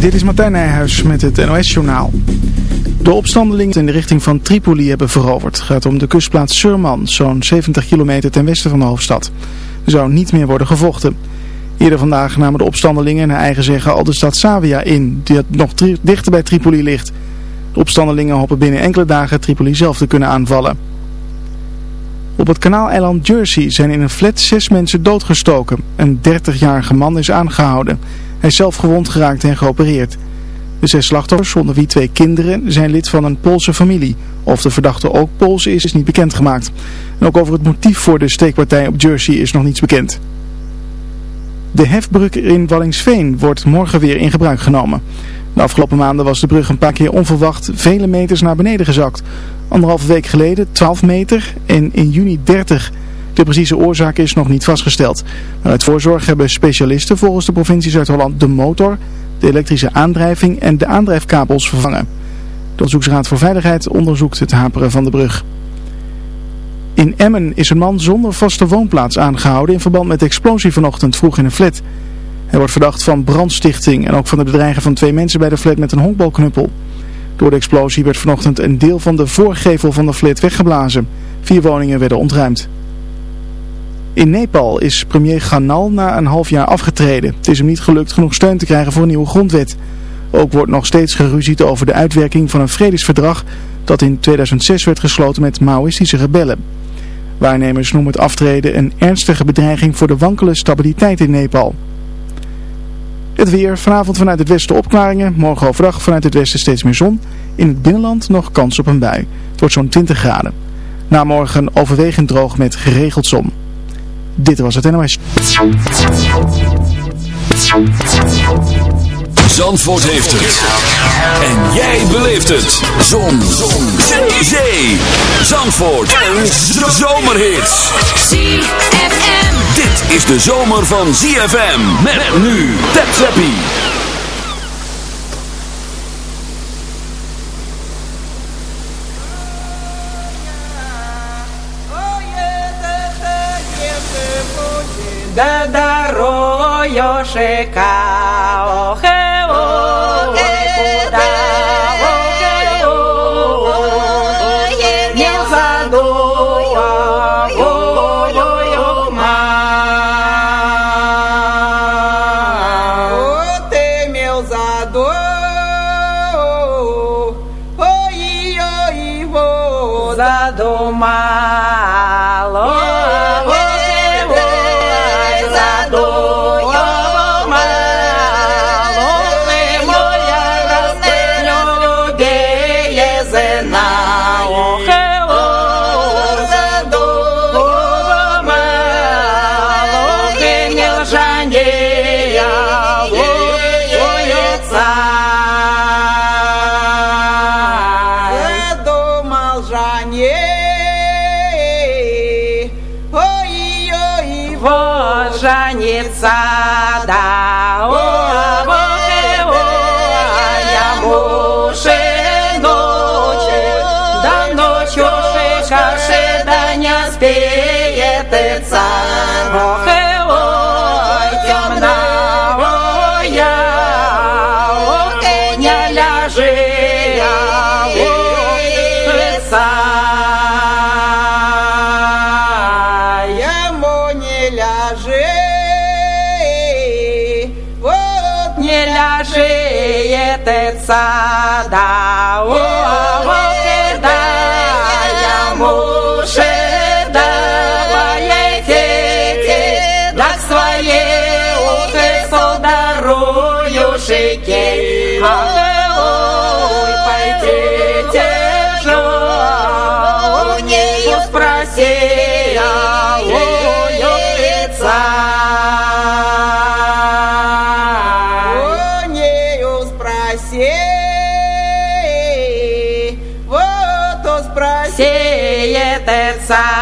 Dit is Martijn Nijhuis met het NOS-journaal. De opstandelingen in de richting van Tripoli hebben veroverd. Het gaat om de kustplaats Surman, zo'n 70 kilometer ten westen van de hoofdstad. Er zou niet meer worden gevochten. Eerder vandaag namen de opstandelingen naar eigen zeggen al de stad Savia in, die nog dichter bij Tripoli ligt. De opstandelingen hopen binnen enkele dagen Tripoli zelf te kunnen aanvallen. Op het kanaaleiland Jersey zijn in een flat zes mensen doodgestoken. Een 30-jarige man is aangehouden. Hij is zelf gewond geraakt en geopereerd. De zes slachtoffers, onder wie twee kinderen, zijn lid van een Poolse familie. Of de verdachte ook Pools is, is niet bekendgemaakt. En ook over het motief voor de steekpartij op Jersey is nog niets bekend. De hefbrug in Wallingsveen wordt morgen weer in gebruik genomen. De afgelopen maanden was de brug een paar keer onverwacht vele meters naar beneden gezakt. Anderhalve week geleden 12 meter en in juni 30 de precieze oorzaak is nog niet vastgesteld. Maar uit voorzorg hebben specialisten volgens de provincie Zuid-Holland de motor, de elektrische aandrijving en de aandrijfkabels vervangen. De Onderzoeksraad voor Veiligheid onderzoekt het haperen van de brug. In Emmen is een man zonder vaste woonplaats aangehouden in verband met de explosie vanochtend vroeg in een flat. Hij wordt verdacht van brandstichting en ook van het bedreigen van twee mensen bij de flat met een honkbalknuppel. Door de explosie werd vanochtend een deel van de voorgevel van de flat weggeblazen. Vier woningen werden ontruimd. In Nepal is premier Ghanal na een half jaar afgetreden. Het is hem niet gelukt genoeg steun te krijgen voor een nieuwe grondwet. Ook wordt nog steeds geruzied over de uitwerking van een vredesverdrag dat in 2006 werd gesloten met Maoïstische rebellen. Waarnemers noemen het aftreden een ernstige bedreiging voor de wankele stabiliteit in Nepal. Het weer, vanavond vanuit het westen opklaringen, morgen overdag vanuit het westen steeds meer zon. In het binnenland nog kans op een bui. Het wordt zo'n 20 graden. Na morgen overwegend droog met geregeld zon. Dit was het NOS. Zandvoort heeft het. En jij beleeft het. Zon. Zon. Zee. Zee. Zandvoort. Een zomerhit. ZFM. Dit is de zomer van ZFM. Met nu. Tap Zappie. da da ro yo passada. さい。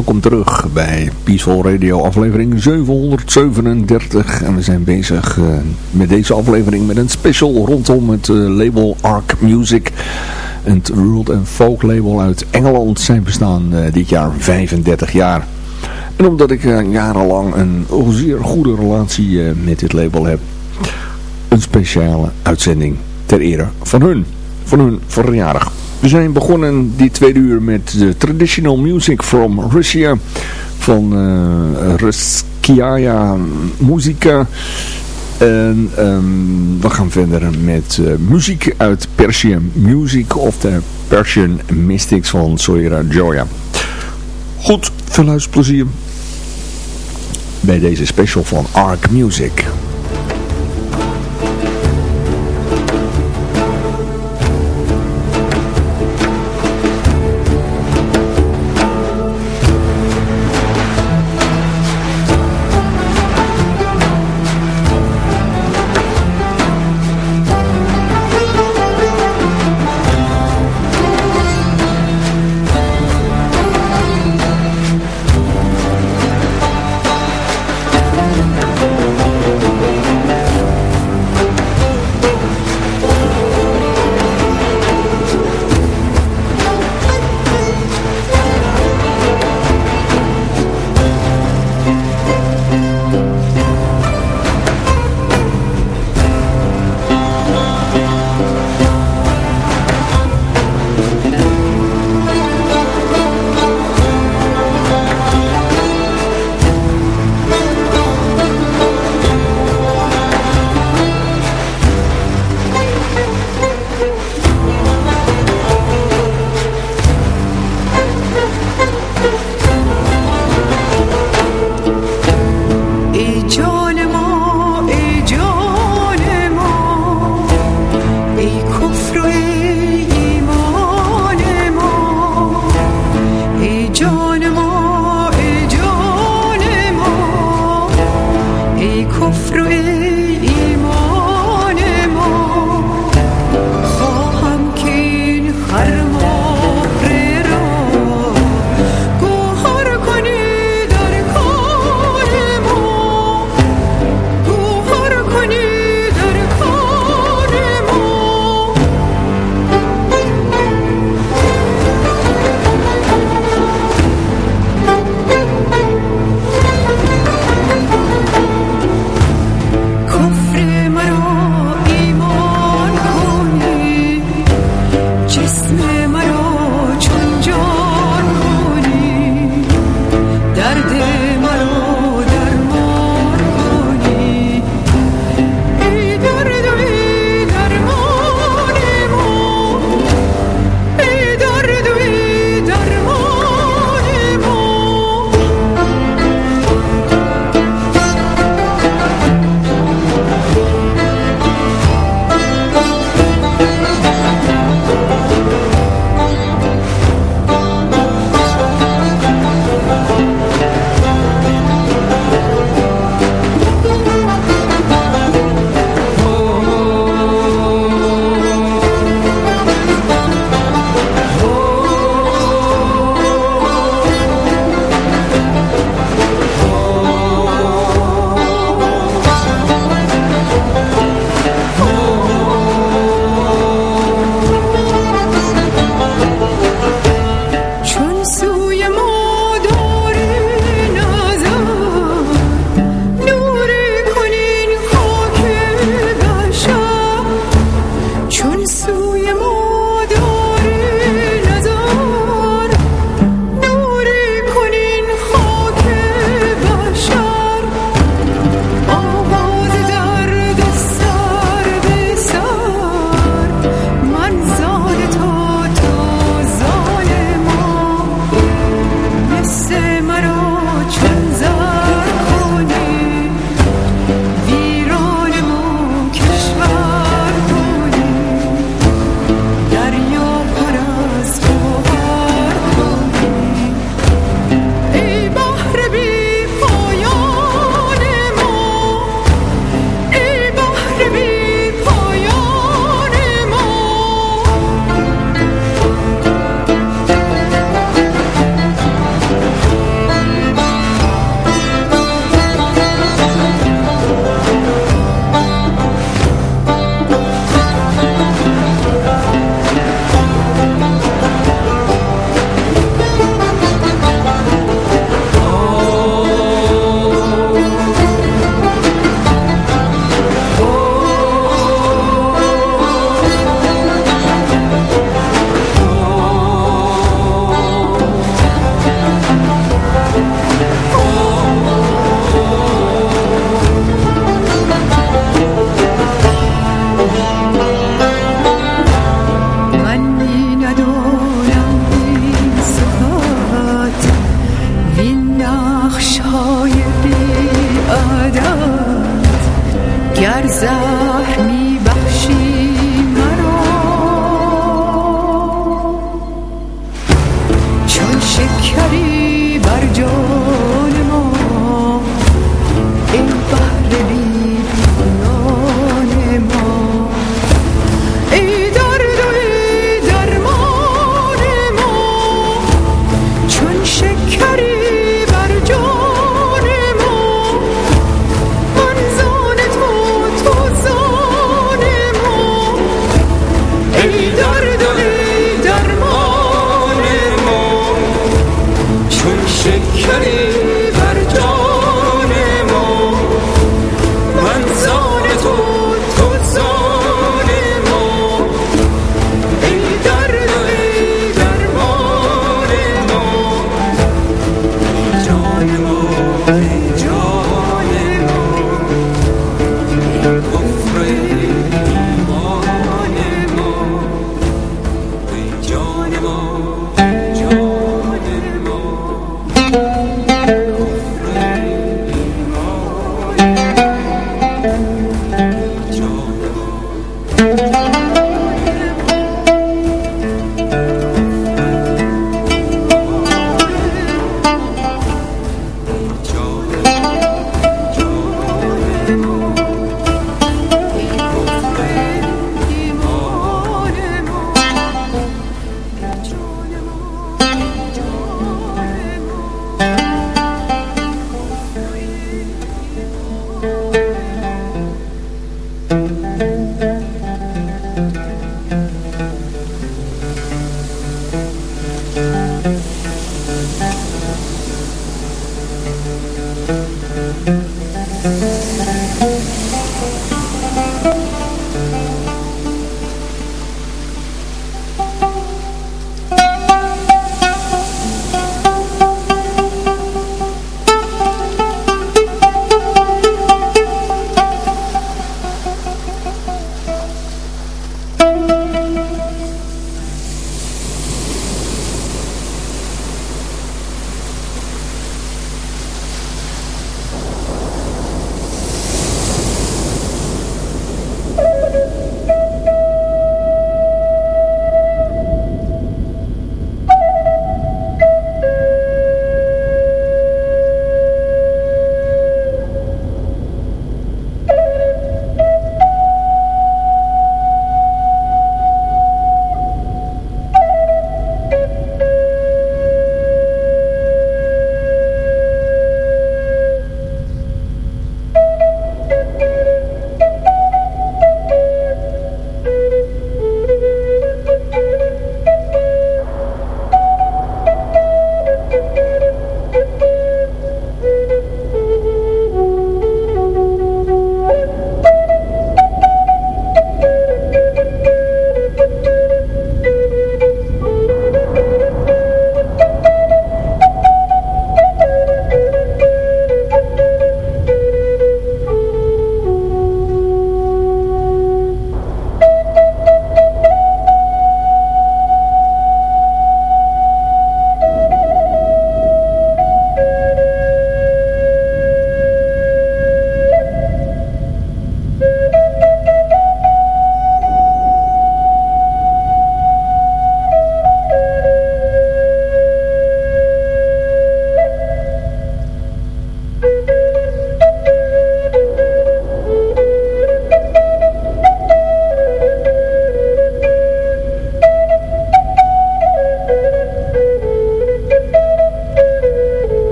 Welkom terug bij Peaceful Radio aflevering 737 en we zijn bezig eh, met deze aflevering met een special rondom het eh, label Arc Music. Het world and folk label uit Engeland zijn bestaan eh, dit jaar 35 jaar. En omdat ik jarenlang een zeer goede relatie met dit label heb, een speciale uitzending ter ere van hun, van hun verjaardag. We zijn begonnen dit tweede uur met de traditional music from Russia van uh, Ruskiaya Muzika. En ehm, we gaan verder met eh, muziek uit Persian Music of de Persian Mystics van Soira Joya. Goed, veel luisterplezier bij deze special van Arc Music.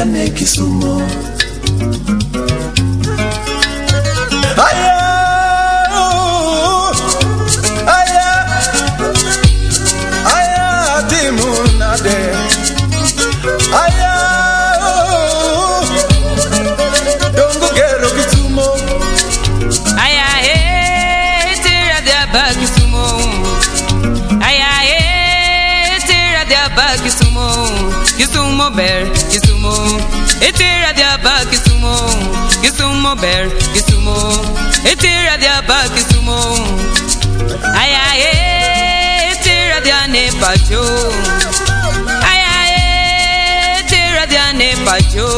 ya na Kisumu. Aya, oh. aya, aya, timunade. Aya, oh. dongo kero Kisumu. Aya, hey, tira dia ba Kisumu. Aya, hey, tira dia ba Kisumu. Kisumu ber, Etera dia ba kisumo Kisumu bear, Kisumu. Etera dia ba Kisumu. Ay ay ay, etera dia ne pacho. Ay ay ay, etera dia ne pacho.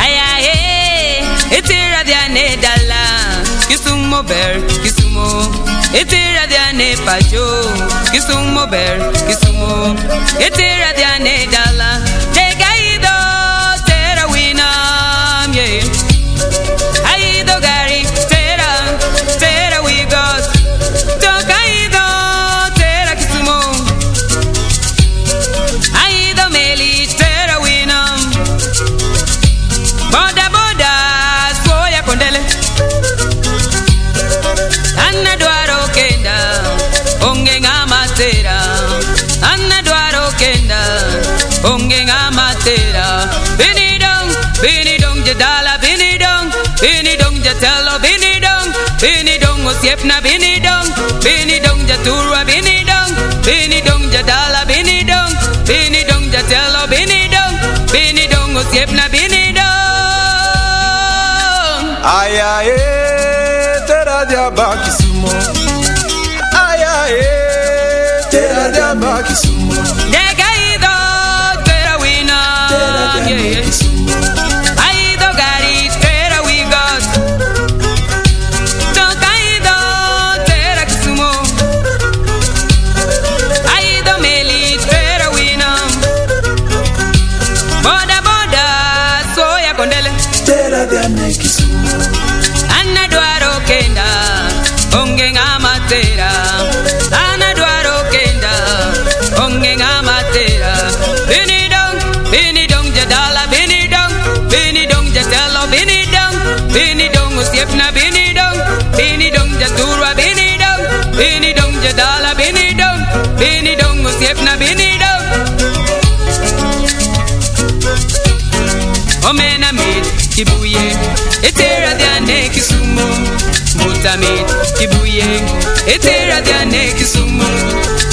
Ay ay ay, etera dia ne dala. Kisumu bear, Kisumu. Etera dia ne pacho. Kisumu bear, Kisumu. Etera dia ne dala. Bini dong jatelo, bini dong, bini dong osiepna, bini dong, bini dong jaturwa, bini dong, bini dong jadala, bini dong, bini dong jatelo, bini dong, bini dong osiepna, bini dong. Aya, eh, tera diaba Kisumo. Aya, eh, tera diaba Kisumo. Negaido, tera wina, Tera diaba. Kisumo. Omena omenamin kibuye etera dyane muta mutamin kibuye etera dyane gege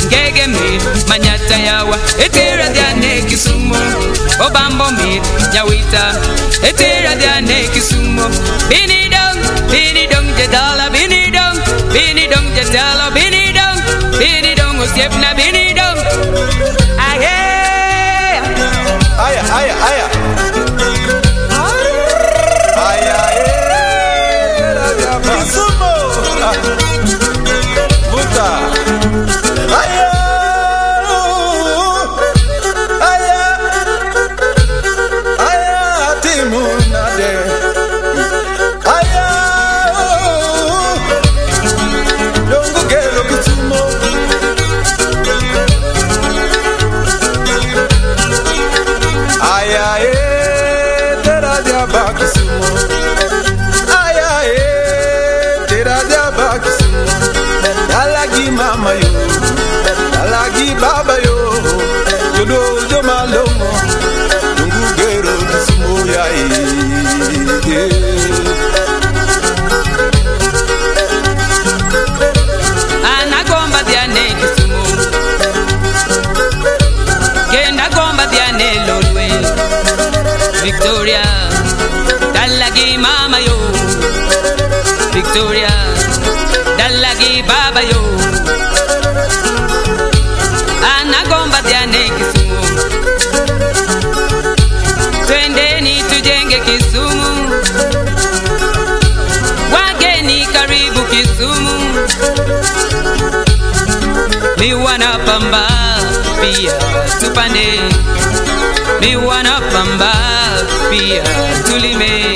ngegemin manyata yawa etera dyane kisumu obambomin yawita etera dyane bini binidong binidong jedala binidong binidong jedala binidong binidong osiepna binidong victoria dalagi baba yo anagomba diane kisumu. Twendeni tujenge kisumu. Wageni karibu kisumu. Mi wanapamba pia tupande. Mi wanapamba pia tulime.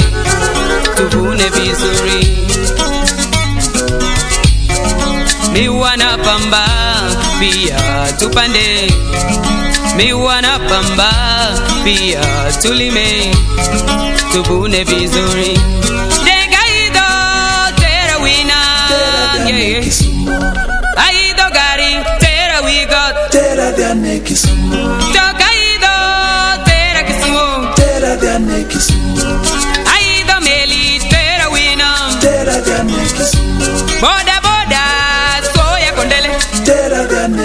Tuvune vizuri mi wanapamba pia tupande. Mi wana pamba Pia tulime. Tubune vizuri. Degaido Tera wina. Yeah.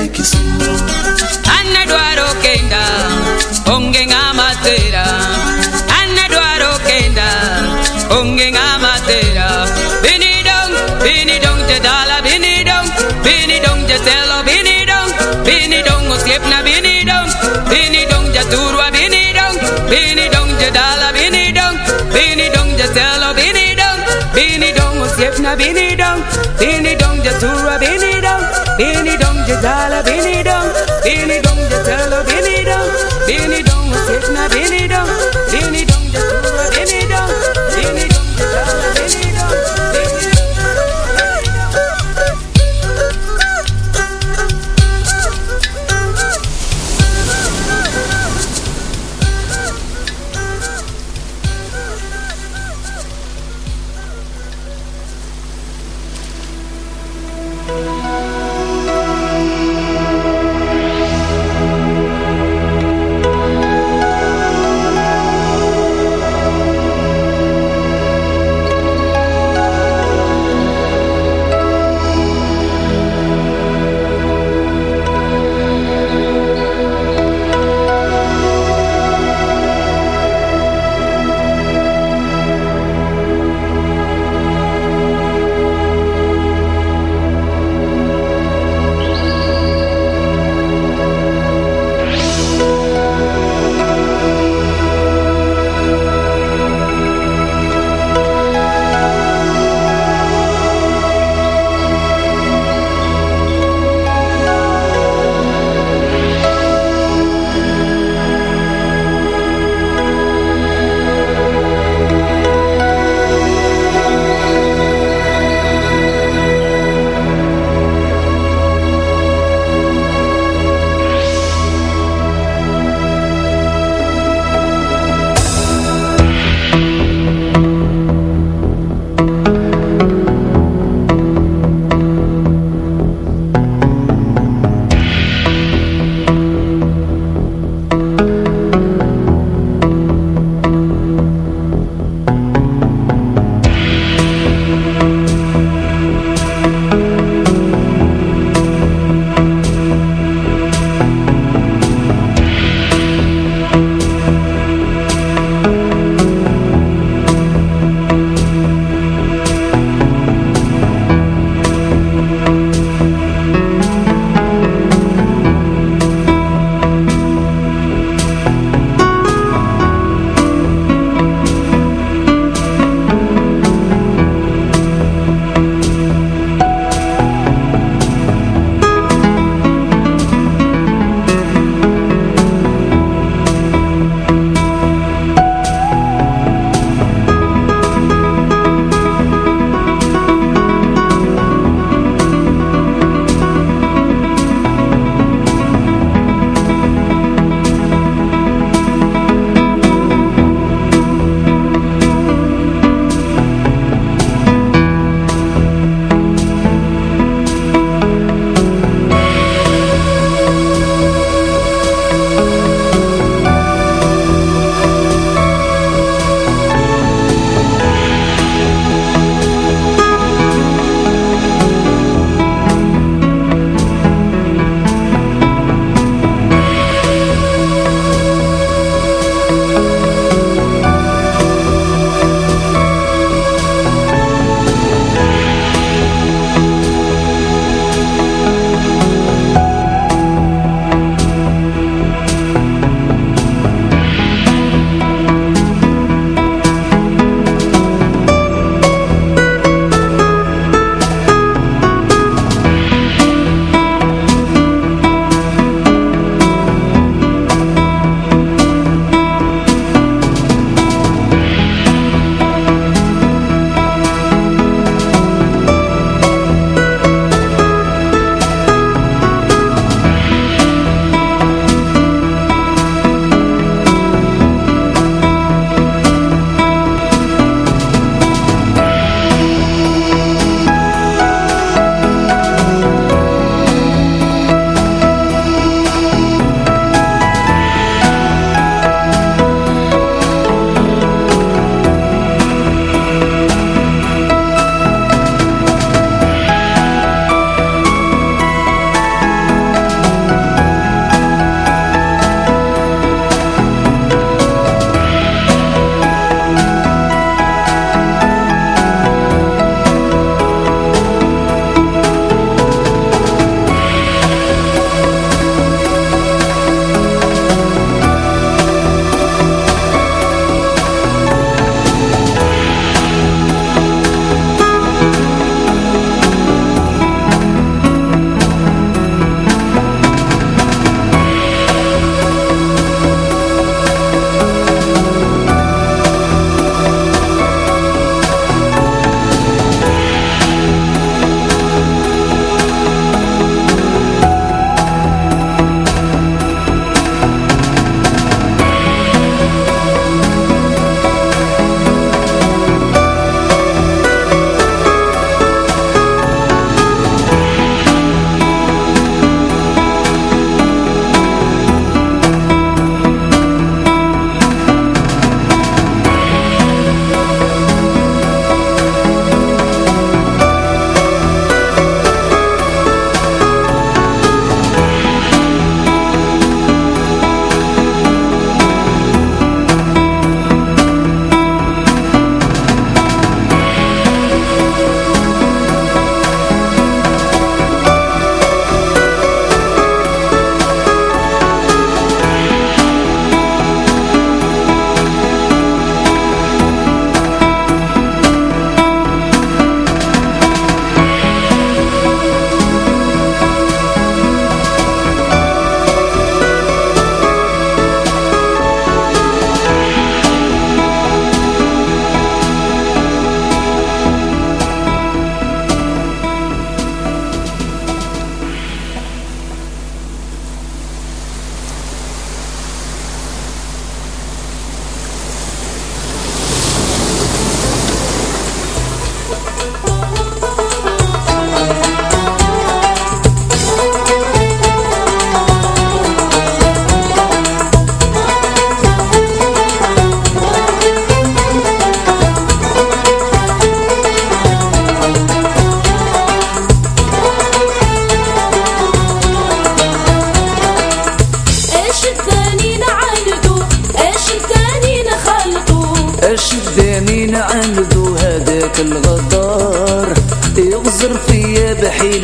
Kisumo Anna dwaro kenda Onge ngamatera Anna dwaro kenda Onge ngamatera Bini dong Bini dong te dala Bini dong Bini dong te telo Bini dong Bini dong na bini dong Bini dong te turwa Bini dong Bini dong te dala Bini dong Bini dong te Bini dong Bini dong na bini dong Bini dong te turwa Bini dong Bini ಜಾಲವಿನಿ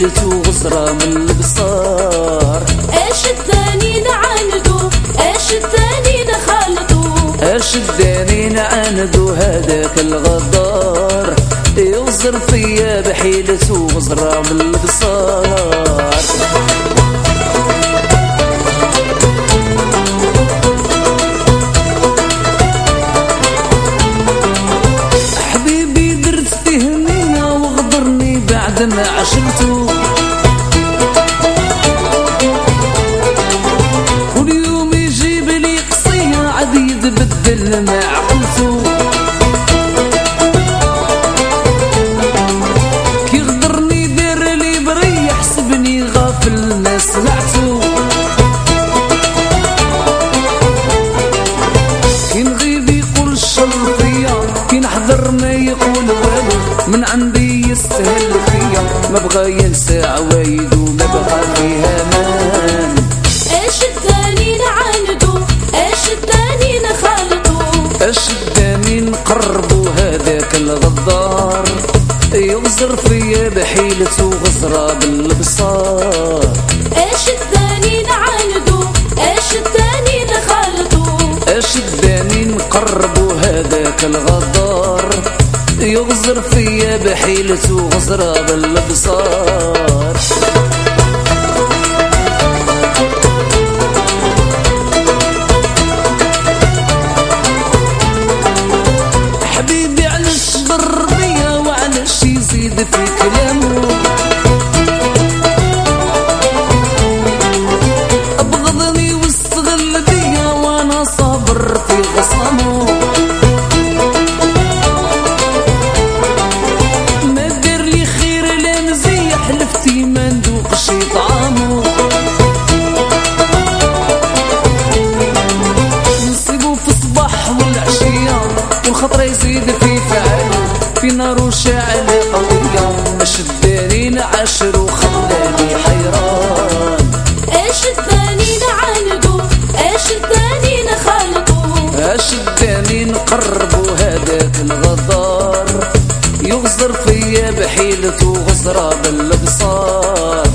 ليلته غصرة من البصار. إيش الثاني نعاندو إيش الثاني نخالطو إيش الثاني نعاندو هذاك الغدار؟ يغزر فيا بحيلته غزرة من البصار. ليلته غزرة بالابصار حبيبي على الشبر بيا وعلى شي يزيد في كلامي الخضرة بالبصار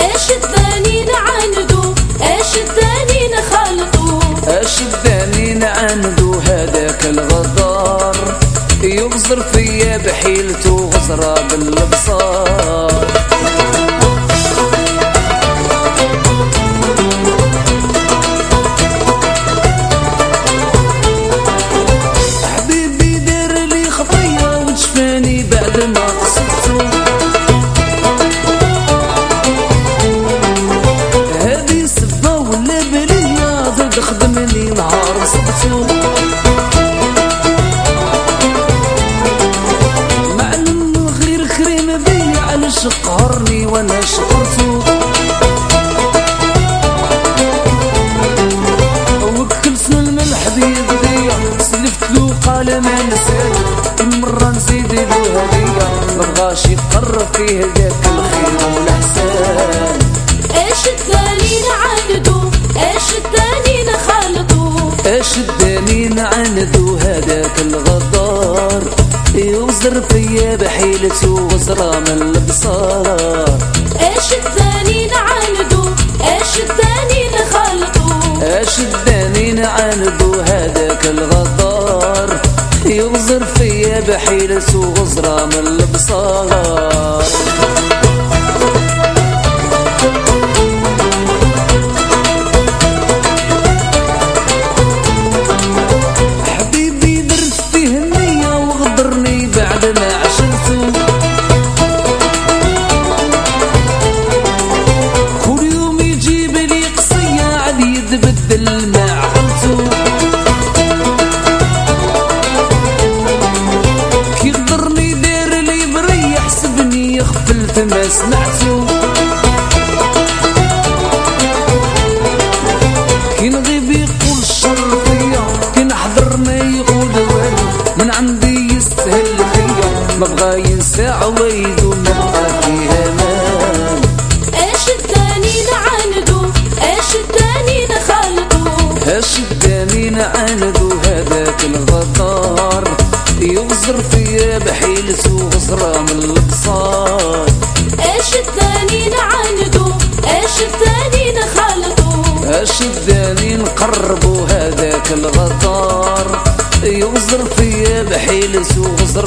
إيش الدانين عندو إيش الدانين خلقو إيش الدانين عندو هذاك الغدار؟ يغزر فيا بحيلته غزرة شداني نعاندو هذاك الغدار؟ يوزر فيا بحيلته وزرة من البصار اش الثاني نعاندو اش الثاني نخلطو اش الثاني نعاندو هذاك الغدار؟ يوزر فيا بحيلته وزرة من البصار بحيلس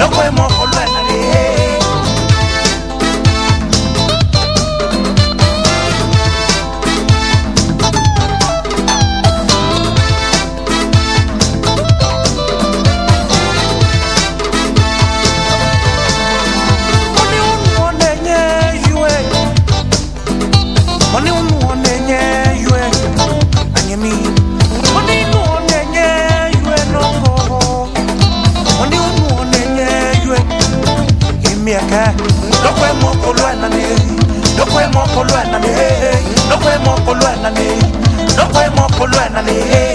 no podemos volver a leer. lokwe mokolo enale lokwe mokolo enale eh.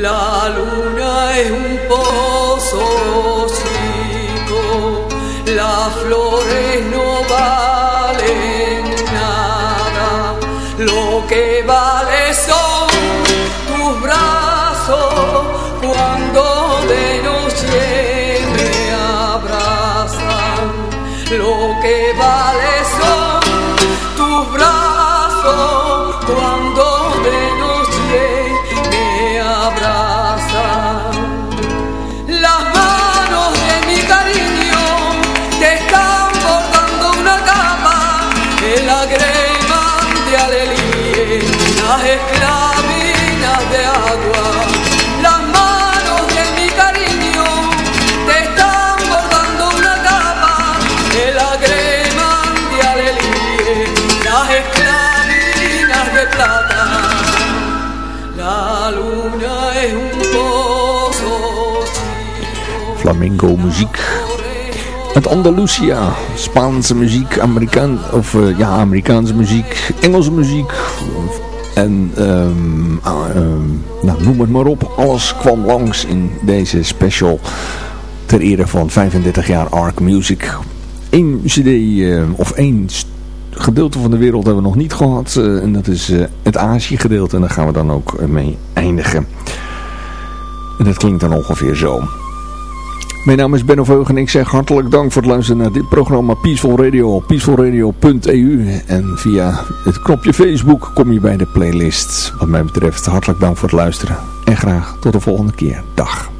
La luna es un pozo chico, las flores no valen Flamingo muziek. Uit Andalusia. Spaanse muziek, Amerikaan, of eh, ja, Amerikaanse muziek, Engelse muziek. En ehm, ah, ehm, nou, noem het maar op. Alles kwam langs in deze special ter ere van 35 jaar Ark Music. Eén cd, eh, of één gedeelte van de wereld hebben we nog niet gehad. eh, en dat is het Azië gedeelte. En daar gaan we dan ook mee eindigen. En dat klinkt dan ongeveer zo. Mijn naam is Benno Veug en ik zeg hartelijk dank voor het luisteren naar dit programma Peaceful Radio op peacefulradio.eu. En via het knopje Facebook kom je bij de playlist. Wat mij betreft hartelijk dank voor het luisteren. En graag tot de volgende keer. Dag.